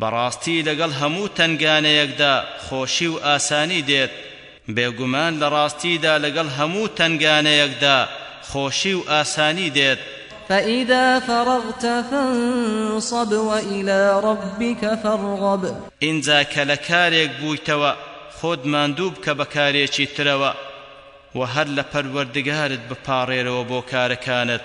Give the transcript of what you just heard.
بەڕاستی لەگەڵ هەموو تەنگانەیەکدا خۆشی و ئاسانی دێت. بێگومان لە ڕاستیدا لەگەڵ هەموو تەنگانەیەکدا خۆشی و ئاسانی دێت. فَإِذَا فَرَغْتَ فَانصَبْ وَإِلَى رَبِّکَ فَارْغَبْ. ئینجا کە لە کارێک بوویتەوە خۆت ماندوو بکە بە کارێکی ترەوە، وە هەر لە پەروەردگارت بپاڕێرەوە بۆ کارەکانت.